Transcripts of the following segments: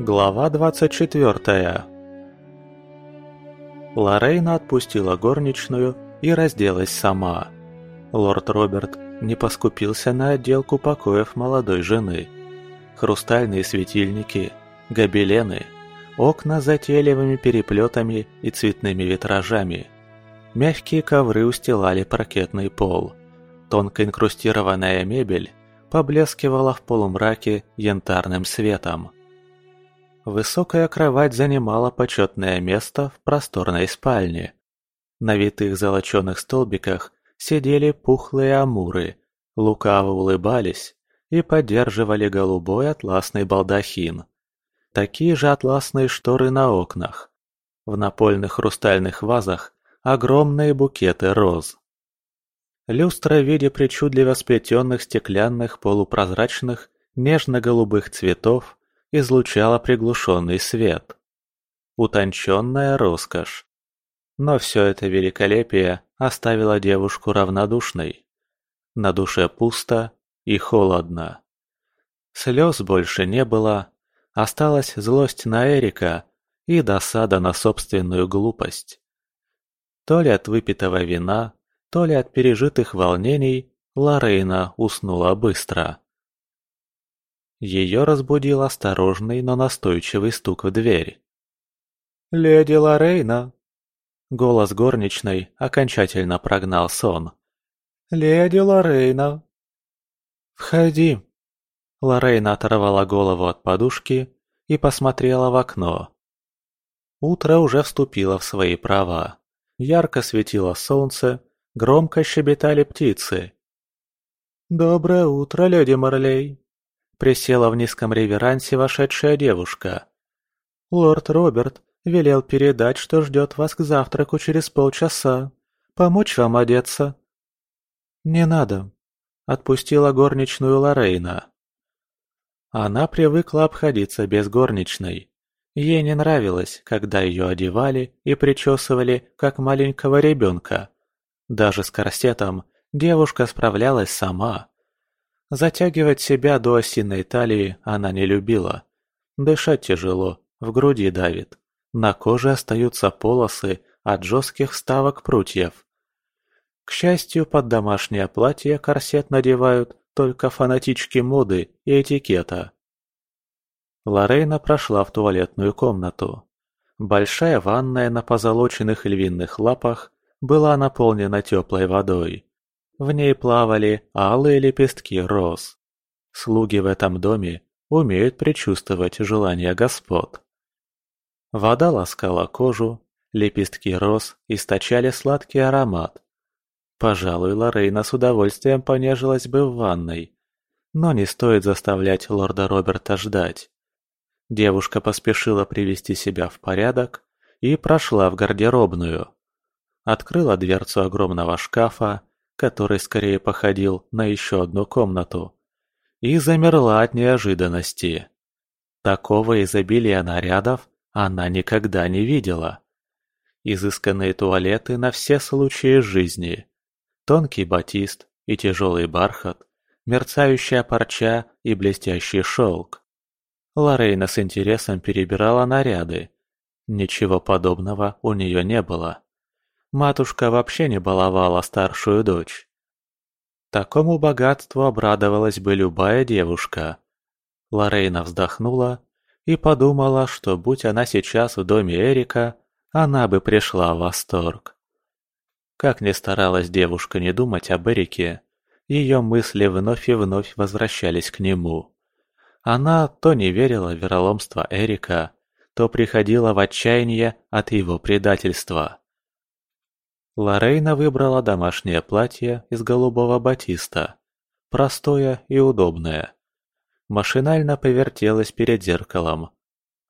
Глава 24 Лорейна отпустила горничную и разделась сама. Лорд Роберт не поскупился на отделку покоев молодой жены. Хрустальные светильники, гобелены, окна с затейливыми переплетами и цветными витражами. Мягкие ковры устилали паркетный пол. Тонко инкрустированная мебель поблескивала в полумраке янтарным светом. Высокая кровать занимала почетное место в просторной спальне. На витых золоченых столбиках сидели пухлые амуры, лукаво улыбались и поддерживали голубой атласный балдахин. Такие же атласные шторы на окнах. В напольных хрустальных вазах огромные букеты роз. Люстра в виде причудливо сплетенных стеклянных полупрозрачных нежно-голубых цветов излучала приглушенный свет. Утонченная роскошь. Но все это великолепие оставило девушку равнодушной. На душе пусто и холодно. Слез больше не было, осталась злость на Эрика и досада на собственную глупость. То ли от выпитого вина, то ли от пережитых волнений Лорейна уснула быстро. Ее разбудил осторожный, но настойчивый стук в дверь. «Леди Лорейна!» Голос горничной окончательно прогнал сон. «Леди Лорейна!» «Входи!» Лорейна оторвала голову от подушки и посмотрела в окно. Утро уже вступило в свои права. Ярко светило солнце, Громко щебетали птицы. «Доброе утро, леди Марлей!» Присела в низком реверансе вошедшая девушка. «Лорд Роберт велел передать, что ждет вас к завтраку через полчаса. Помочь вам одеться?» «Не надо», — отпустила горничную Лорейна. Она привыкла обходиться без горничной. Ей не нравилось, когда ее одевали и причесывали, как маленького ребенка. Даже с корсетом девушка справлялась сама. Затягивать себя до осиной талии она не любила. Дышать тяжело, в груди давит. На коже остаются полосы от жестких вставок прутьев. К счастью, под домашнее платье корсет надевают только фанатички моды и этикета. Лорейна прошла в туалетную комнату. Большая ванная на позолоченных львиных лапах была наполнена теплой водой. В ней плавали алые лепестки роз. Слуги в этом доме умеют предчувствовать желания господ. Вода ласкала кожу, лепестки роз источали сладкий аромат. Пожалуй, Лорейна с удовольствием понежилась бы в ванной. Но не стоит заставлять лорда Роберта ждать. Девушка поспешила привести себя в порядок и прошла в гардеробную открыла дверцу огромного шкафа, который скорее походил на еще одну комнату, и замерла от неожиданности. Такого изобилия нарядов она никогда не видела. Изысканные туалеты на все случаи жизни, тонкий батист и тяжелый бархат, мерцающая парча и блестящий шелк. Лорейна с интересом перебирала наряды. Ничего подобного у нее не было. Матушка вообще не баловала старшую дочь. Такому богатству обрадовалась бы любая девушка. Лорейна вздохнула и подумала, что будь она сейчас в доме Эрика, она бы пришла в восторг. Как ни старалась девушка не думать об Эрике, ее мысли вновь и вновь возвращались к нему. Она то не верила в вероломство Эрика, то приходила в отчаяние от его предательства. Лорейна выбрала домашнее платье из голубого батиста. Простое и удобное. Машинально повертелась перед зеркалом.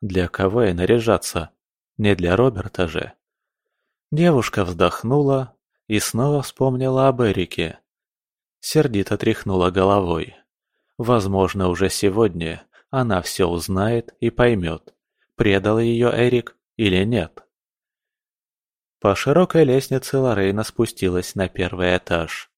Для кого и наряжаться? Не для Роберта же. Девушка вздохнула и снова вспомнила об Эрике. Сердито тряхнула головой. Возможно, уже сегодня она все узнает и поймет, предал ее Эрик или нет. По широкой лестнице Лорейна спустилась на первый этаж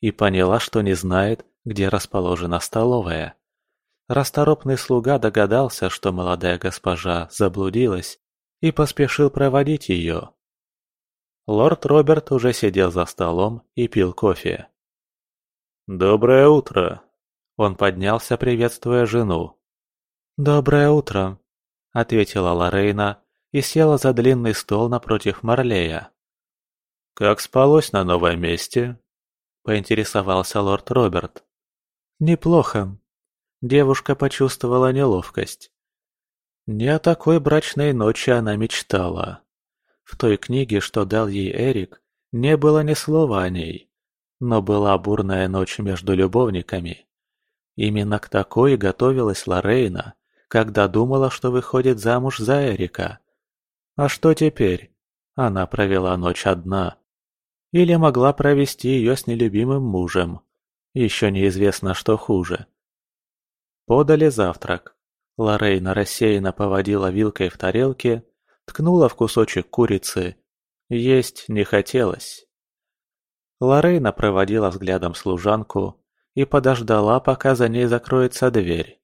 и поняла, что не знает, где расположена столовая. Расторопный слуга догадался, что молодая госпожа заблудилась, и поспешил проводить ее. Лорд Роберт уже сидел за столом и пил кофе. «Доброе утро!» Он поднялся, приветствуя жену. «Доброе утро!» — ответила Лорейна и села за длинный стол напротив Марлея. «Как спалось на новом месте?» — поинтересовался лорд Роберт. «Неплохо». Девушка почувствовала неловкость. Не о такой брачной ночи она мечтала. В той книге, что дал ей Эрик, не было ни слова о ней. Но была бурная ночь между любовниками. Именно к такой готовилась Лорейна, когда думала, что выходит замуж за Эрика. А что теперь? Она провела ночь одна. Или могла провести ее с нелюбимым мужем. Еще неизвестно, что хуже. Подали завтрак. Лорейна рассеянно поводила вилкой в тарелке, ткнула в кусочек курицы. Есть не хотелось. Лорейна проводила взглядом служанку и подождала, пока за ней закроется дверь.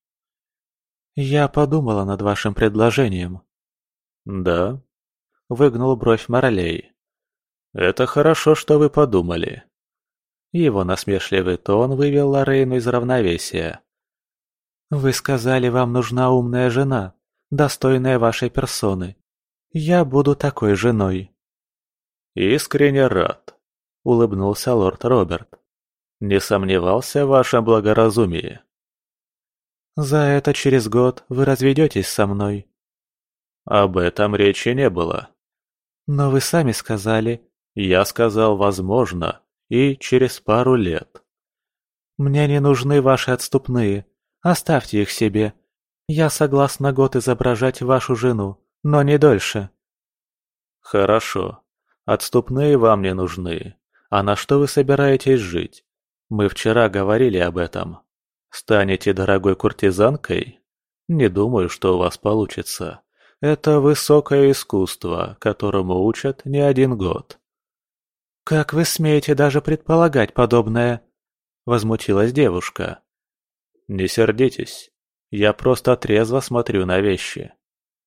«Я подумала над вашим предложением». «Да?» — выгнул бровь Моралей. «Это хорошо, что вы подумали». Его насмешливый тон вывел Лорейну из равновесия. «Вы сказали, вам нужна умная жена, достойная вашей персоны. Я буду такой женой». «Искренне рад», — улыбнулся лорд Роберт. «Не сомневался в вашем благоразумии». «За это через год вы разведетесь со мной». «Об этом речи не было». «Но вы сами сказали...» «Я сказал, возможно, и через пару лет». «Мне не нужны ваши отступные. Оставьте их себе. Я согласна год изображать вашу жену, но не дольше». «Хорошо. Отступные вам не нужны. А на что вы собираетесь жить? Мы вчера говорили об этом. Станете дорогой куртизанкой? Не думаю, что у вас получится. Это высокое искусство, которому учат не один год». «Как вы смеете даже предполагать подобное?» – возмутилась девушка. Не сердитесь. Я просто трезво смотрю на вещи.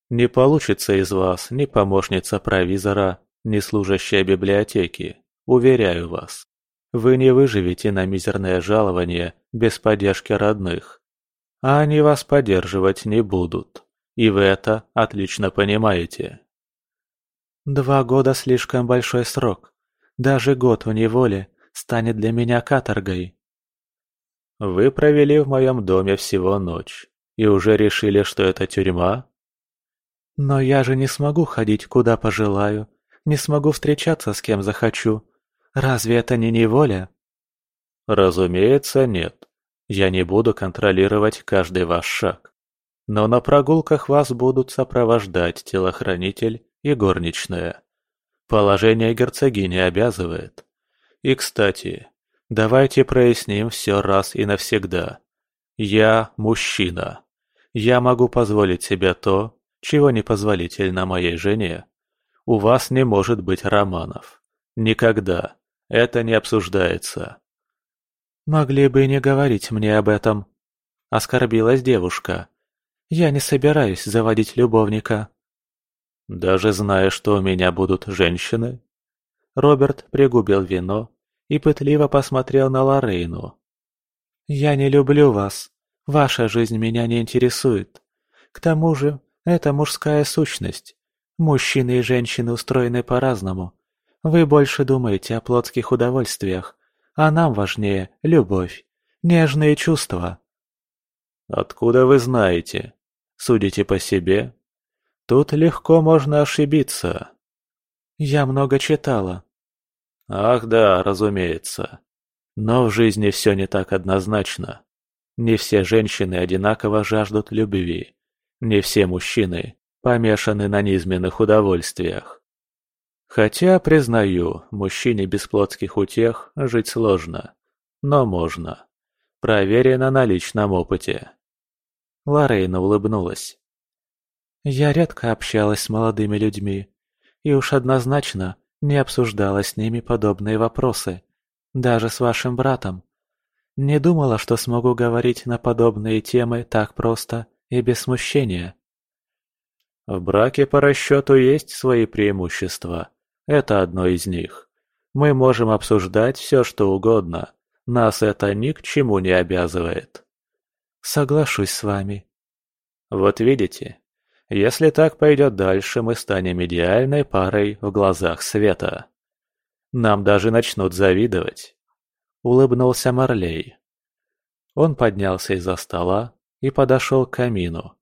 Не получится из вас ни помощница провизора, ни служащая библиотеки, уверяю вас. Вы не выживете на мизерное жалование без поддержки родных. А они вас поддерживать не будут. И вы это отлично понимаете. Два года слишком большой срок. Даже год в неволе станет для меня каторгой. Вы провели в моем доме всего ночь и уже решили, что это тюрьма? Но я же не смогу ходить куда пожелаю, не смогу встречаться с кем захочу. Разве это не неволя? Разумеется, нет. Я не буду контролировать каждый ваш шаг. Но на прогулках вас будут сопровождать телохранитель и горничная. Положение герцогини обязывает. И, кстати, Давайте проясним все раз и навсегда. Я мужчина. Я могу позволить себе то, чего не позволительно моей жене. У вас не может быть романов. Никогда. Это не обсуждается. Могли бы не говорить мне об этом. Оскорбилась девушка. Я не собираюсь заводить любовника. Даже зная, что у меня будут женщины? Роберт пригубил вино и пытливо посмотрел на Лорейну. «Я не люблю вас. Ваша жизнь меня не интересует. К тому же, это мужская сущность. Мужчины и женщины устроены по-разному. Вы больше думаете о плотских удовольствиях, а нам важнее любовь, нежные чувства». «Откуда вы знаете? Судите по себе? Тут легко можно ошибиться». «Я много читала. Ах да, разумеется. Но в жизни все не так однозначно. Не все женщины одинаково жаждут любви. Не все мужчины помешаны на низменных удовольствиях. Хотя, признаю, мужчине без плотских утех жить сложно. Но можно. Проверено на личном опыте. Лорейна улыбнулась. Я редко общалась с молодыми людьми. И уж однозначно не обсуждала с ними подобные вопросы. Даже с вашим братом. Не думала, что смогу говорить на подобные темы так просто и без смущения. В браке по расчету есть свои преимущества. Это одно из них. Мы можем обсуждать все, что угодно. Нас это ни к чему не обязывает. Соглашусь с вами. Вот видите, если так пойдет дальше, мы станем идеальной парой в глазах света. Нам даже начнут завидовать. Улыбнулся Марлей. Он поднялся из-за стола и подошел к камину.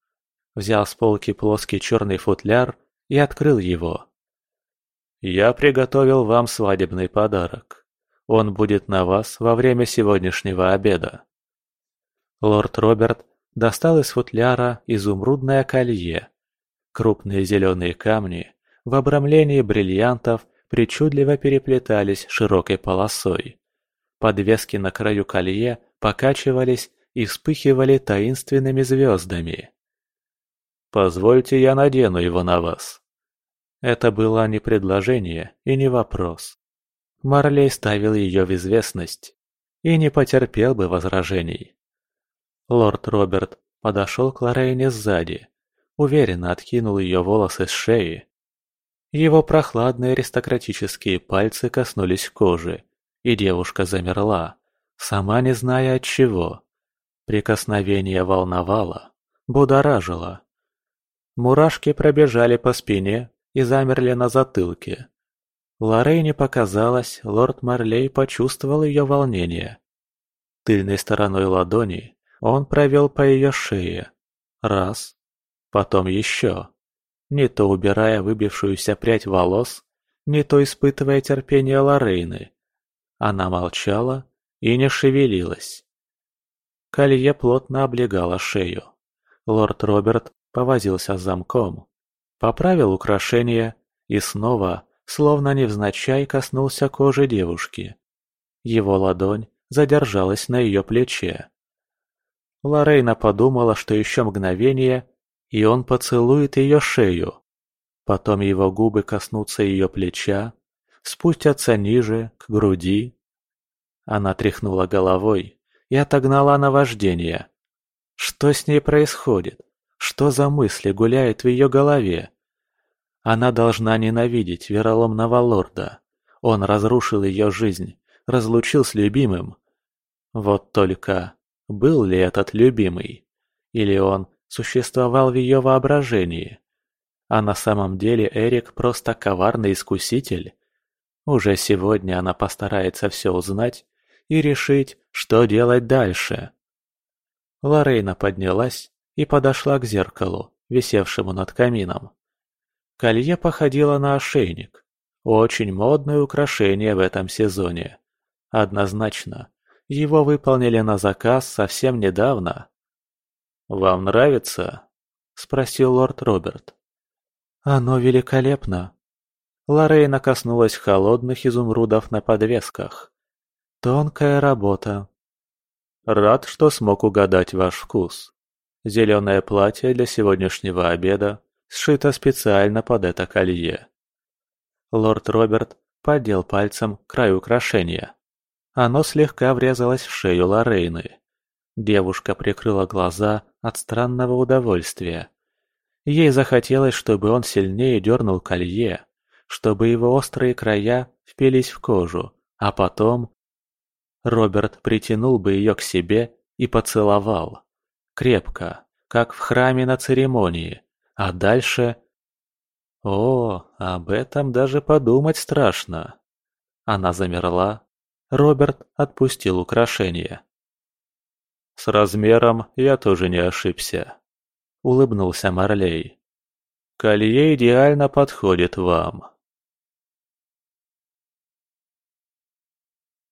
Взял с полки плоский черный футляр и открыл его. «Я приготовил вам свадебный подарок. Он будет на вас во время сегодняшнего обеда». Лорд Роберт достал из футляра изумрудное колье. Крупные зеленые камни в обрамлении бриллиантов причудливо переплетались широкой полосой. Подвески на краю колье покачивались и вспыхивали таинственными звездами. «Позвольте, я надену его на вас». Это было не предложение и не вопрос. Марлей ставил ее в известность и не потерпел бы возражений. Лорд Роберт подошел к Лорейне сзади, уверенно откинул ее волосы с шеи. Его прохладные аристократические пальцы коснулись кожи, и девушка замерла, сама не зная от чего. Прикосновение волновало, будоражило. Мурашки пробежали по спине и замерли на затылке. Лорейне показалось, лорд Марлей почувствовал ее волнение. Тыльной стороной ладони он провел по ее шее. Раз. Потом еще. Не то убирая выбившуюся прядь волос, не то испытывая терпение Лорейны. Она молчала и не шевелилась. Колье плотно облегало шею. Лорд Роберт повозился с замком, поправил украшение и снова, словно невзначай, коснулся кожи девушки. Его ладонь задержалась на ее плече. Лорейна подумала, что еще мгновение, и он поцелует ее шею. Потом его губы коснутся ее плеча, спустятся ниже, к груди. Она тряхнула головой и отогнала наваждение. Что с ней происходит? Что за мысли гуляют в ее голове? Она должна ненавидеть вероломного лорда. Он разрушил ее жизнь, разлучил с любимым. Вот только был ли этот любимый? Или он существовал в ее воображении? А на самом деле Эрик просто коварный искуситель? Уже сегодня она постарается все узнать и решить, что делать дальше. Лорейна поднялась и подошла к зеркалу, висевшему над камином. Колье походило на ошейник. Очень модное украшение в этом сезоне. Однозначно, его выполнили на заказ совсем недавно. «Вам нравится?» – спросил лорд Роберт. «Оно великолепно!» Лорейна коснулась холодных изумрудов на подвесках. «Тонкая работа». «Рад, что смог угадать ваш вкус. Зеленое платье для сегодняшнего обеда сшито специально под это колье». Лорд Роберт поддел пальцем край украшения. Оно слегка врезалось в шею Лорейны. Девушка прикрыла глаза от странного удовольствия. Ей захотелось, чтобы он сильнее дернул колье, чтобы его острые края впились в кожу, а потом... Роберт притянул бы ее к себе и поцеловал. Крепко, как в храме на церемонии, а дальше... О, об этом даже подумать страшно. Она замерла, Роберт отпустил украшение. «С размером я тоже не ошибся», — улыбнулся Марлей. «Колье идеально подходит вам».